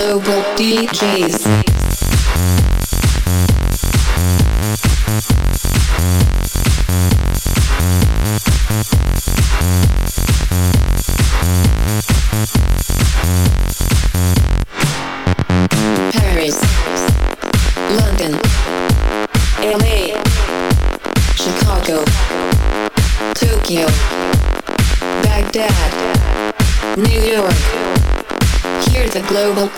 Global DJs.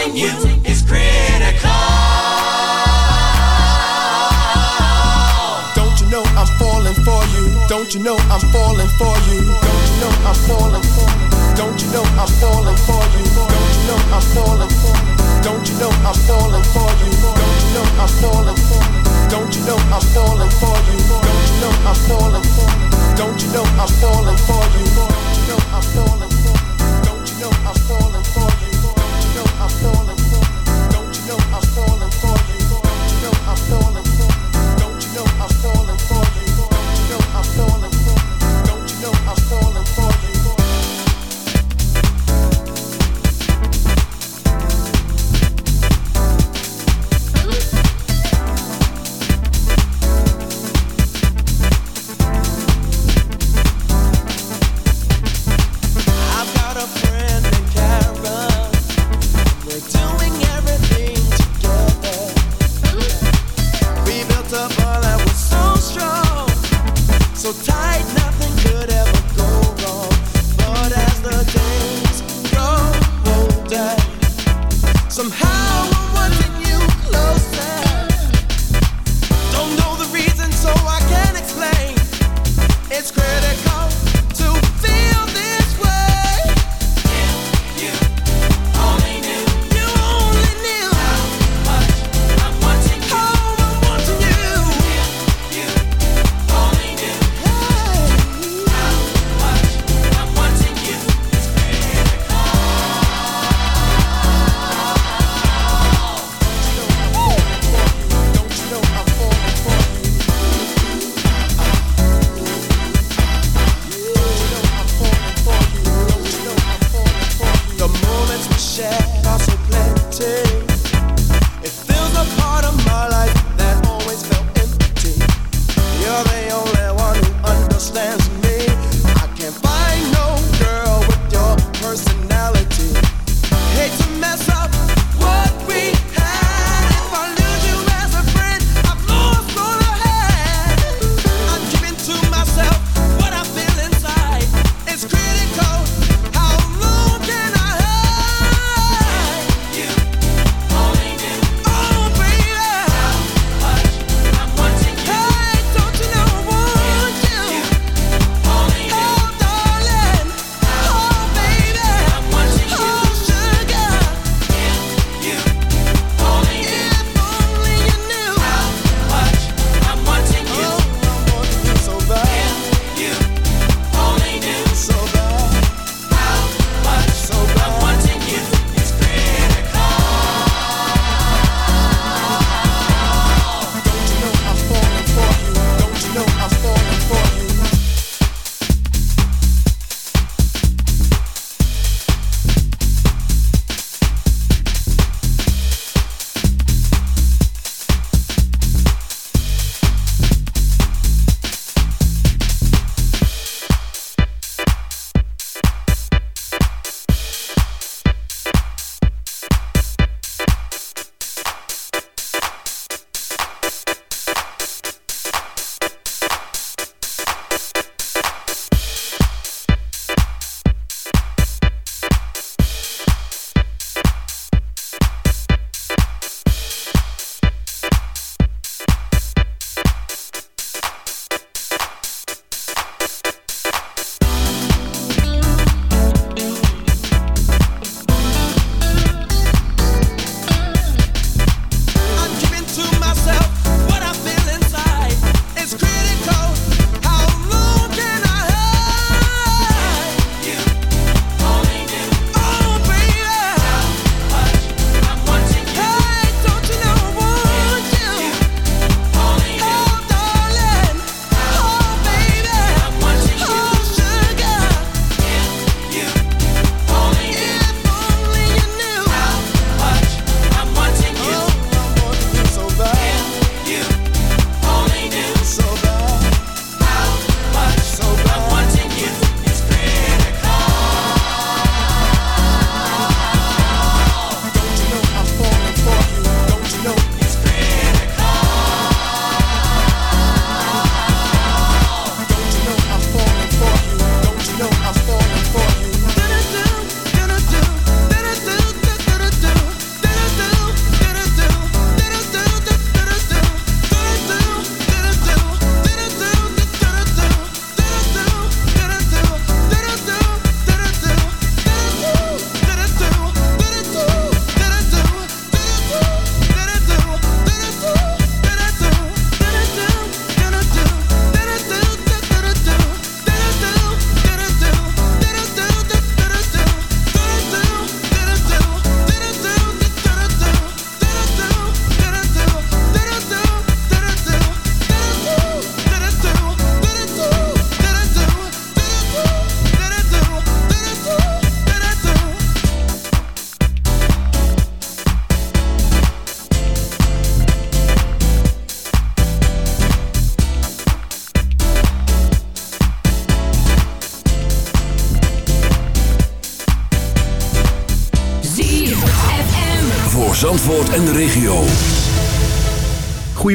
wanting you is critical. Don't you know I'm falling for you? Don't you know I'm falling for you? Don't you know I'm falling for you? Don't you know I'm falling for you? Don't you know I'm falling for you? Don't you know I'm falling for you? Don't you know I'm falling for you? Don't you know I'm falling for you? Don't you know I'm falling for you? Don't you know I'm falling for you?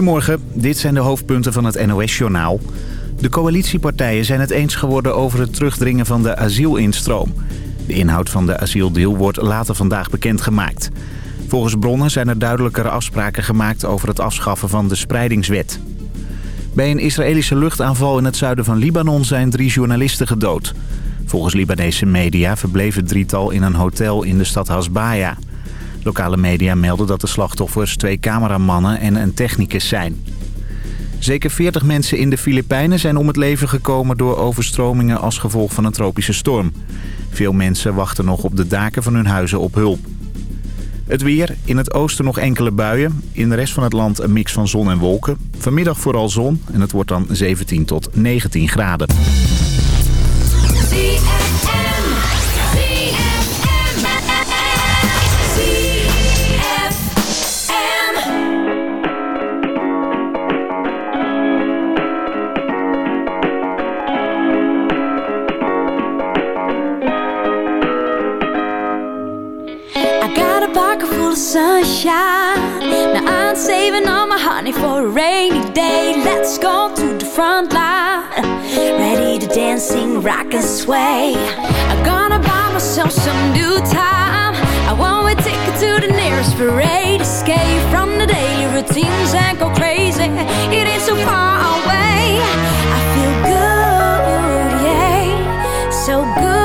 Goedemorgen, dit zijn de hoofdpunten van het NOS-journaal. De coalitiepartijen zijn het eens geworden over het terugdringen van de asielinstroom. De inhoud van de asieldeal wordt later vandaag bekendgemaakt. Volgens bronnen zijn er duidelijkere afspraken gemaakt over het afschaffen van de spreidingswet. Bij een Israëlische luchtaanval in het zuiden van Libanon zijn drie journalisten gedood. Volgens Libanese media verbleef het drietal in een hotel in de stad Hasbaya. Lokale media melden dat de slachtoffers twee cameramannen en een technicus zijn. Zeker 40 mensen in de Filipijnen zijn om het leven gekomen door overstromingen als gevolg van een tropische storm. Veel mensen wachten nog op de daken van hun huizen op hulp. Het weer, in het oosten nog enkele buien. In de rest van het land een mix van zon en wolken. Vanmiddag vooral zon en het wordt dan 17 tot 19 graden. Now I'm saving all my honey for a rainy day. Let's go to the front line. Ready to dance, sing, rock and sway. I'm gonna buy myself some new time. I want a ticket to the nearest parade. Escape from the daily routines and go crazy. It ain't so far away. I feel good, yeah. So good,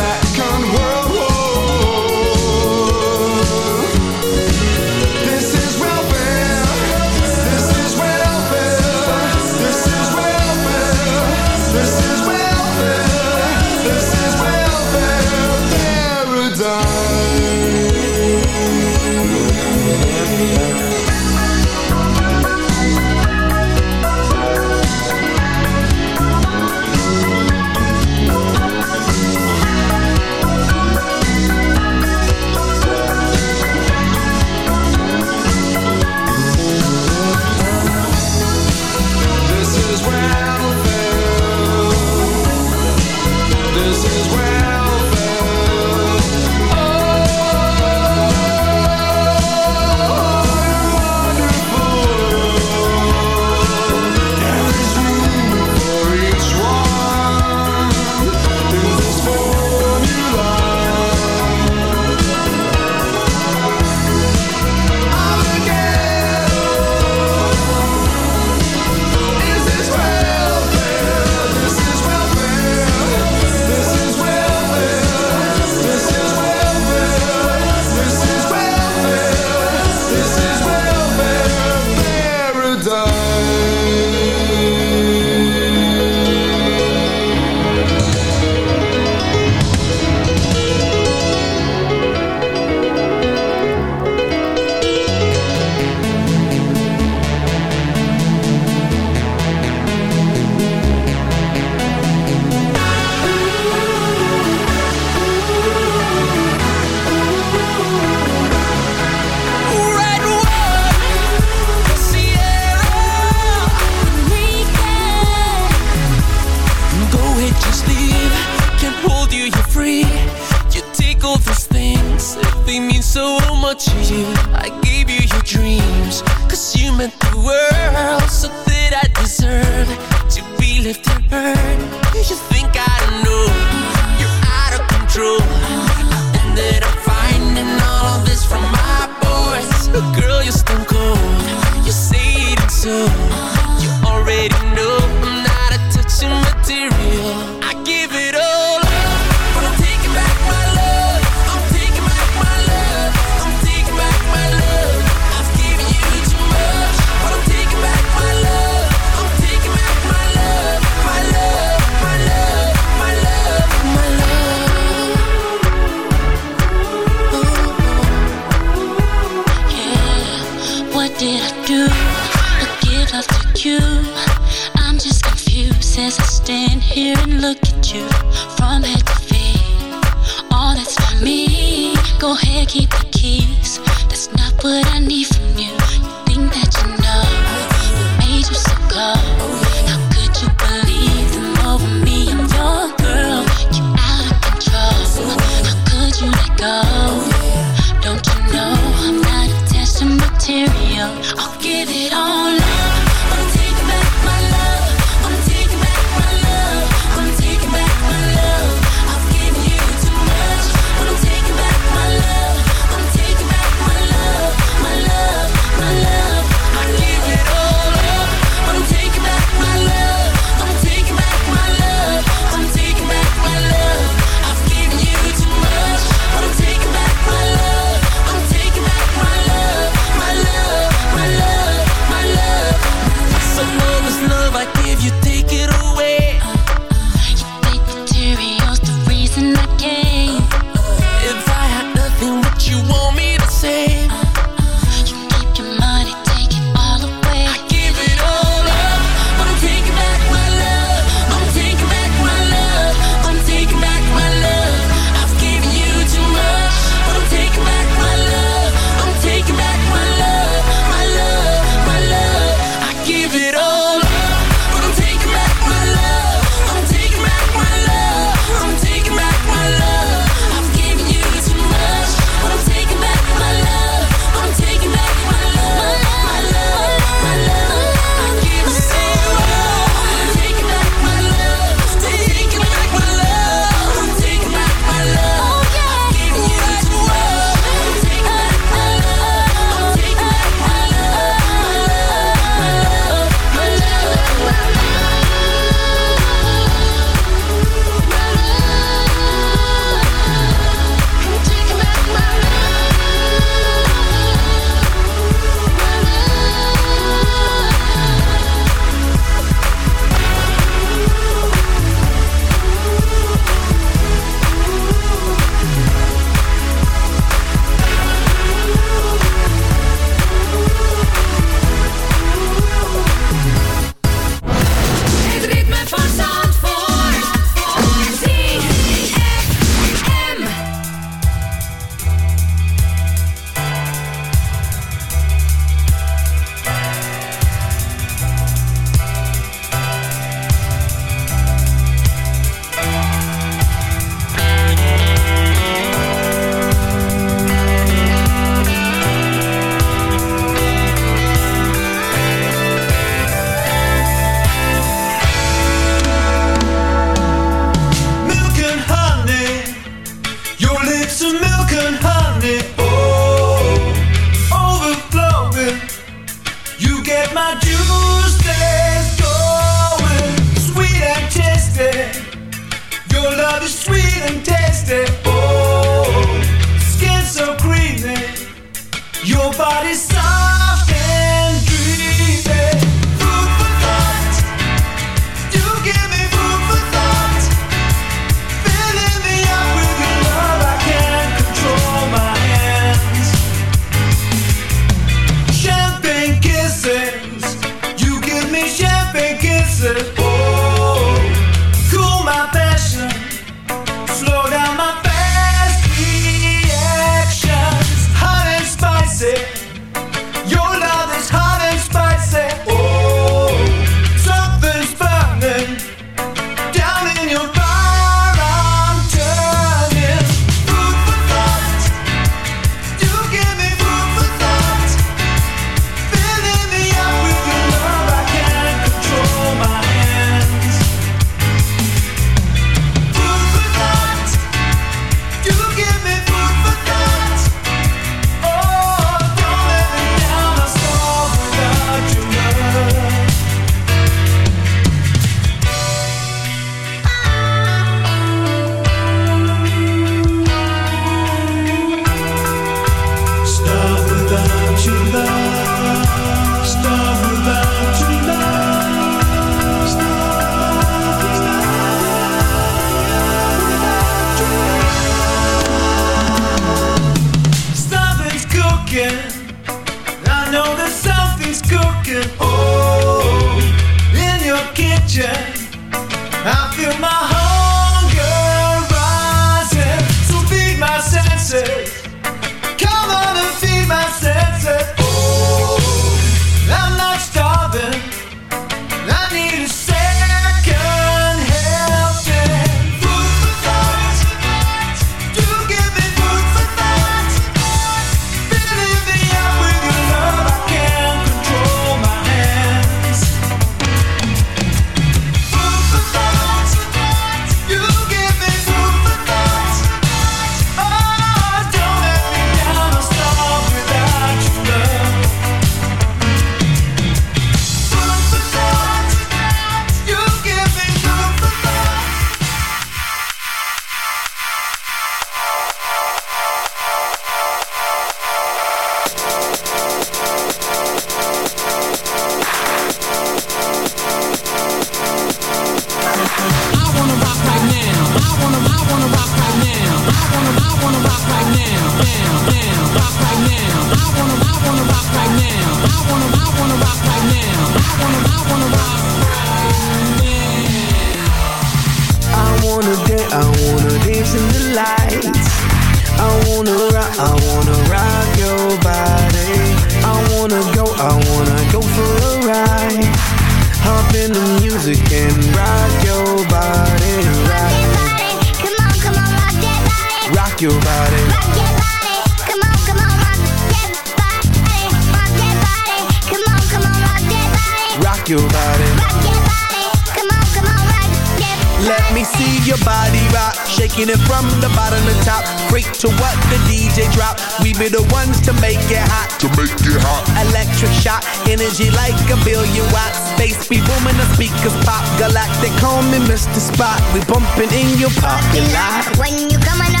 rock, shaking it from the bottom to top. Freak to what the DJ drop. We be the ones to make it hot. To make it hot. Electric shock, energy like a billion watts. Space be booming, the speakers pop. Galactic, call me Mr. Spock. We bumping in your parking lot. When you coming up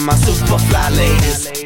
My super fly ladies,